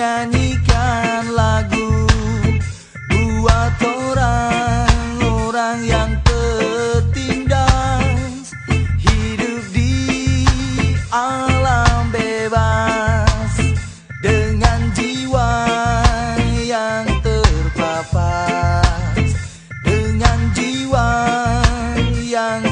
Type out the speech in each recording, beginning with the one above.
nyanyikan lagu buat orang-orang yang tertindas. Hidup di alam bebas dengan jiwa yang terpapas. Dengan jiwa yang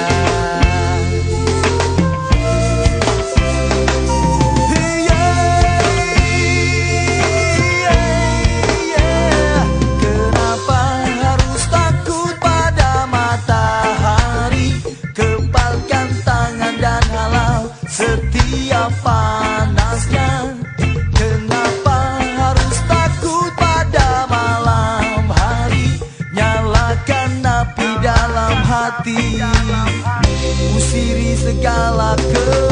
time. Segala kelamnya